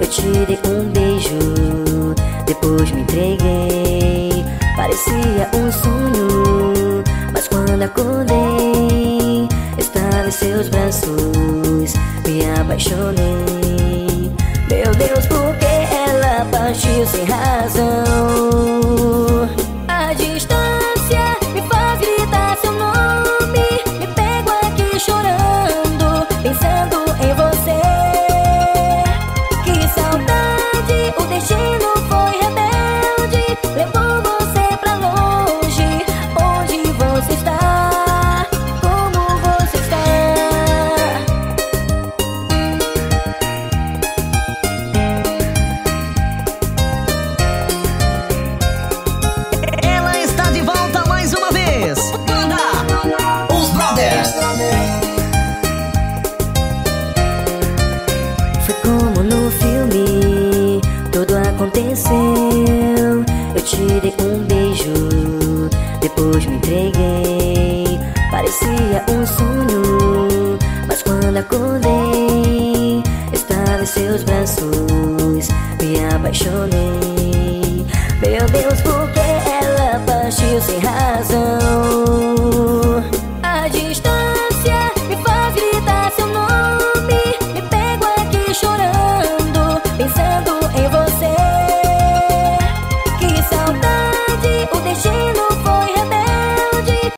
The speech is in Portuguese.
Eu te dei um beijo Depois me entreguei. Parecia um sonho Mas quando acordei Estava em seus braços. Me apaixonei. Meu Deus, por que ela partiu sem razão? dei um beijo, depois me entreguei. Parecia um sonho, mas quando acordei, estava em seus braços, me apaixonei. Meu Deus, por que ela partiu sem razão?